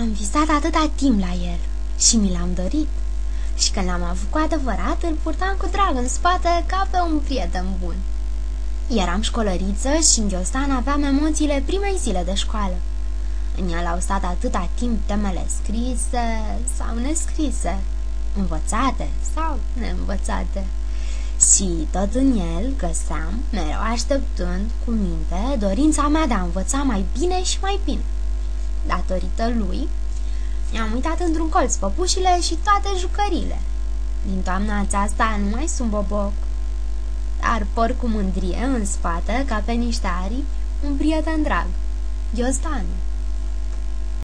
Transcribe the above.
Am visat atâta timp la el și mi l-am dorit. Și când l-am avut cu adevărat, îl purtam cu drag în spate ca pe un prieten bun. Eram școlăriță și în Ghiostan aveam emoțiile primei zile de școală. În el au stat atâta timp temele scrise sau nescrise, învățate sau neînvățate. Și tot în el găseam, mereu așteptând cu minte, dorința mea de a învăța mai bine și mai bine. Datorită lui, mi-am uitat într-un colț păpușile și toate jucările. Din toamna aceasta nu mai sunt boboc, dar por cu mândrie în spate, ca pe niște aripi, un prieten drag, Ghiostanu.